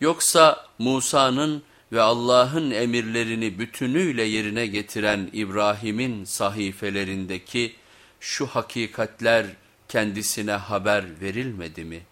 Yoksa Musa'nın ve Allah'ın emirlerini bütünüyle yerine getiren İbrahim'in sahifelerindeki şu hakikatler kendisine haber verilmedi mi?''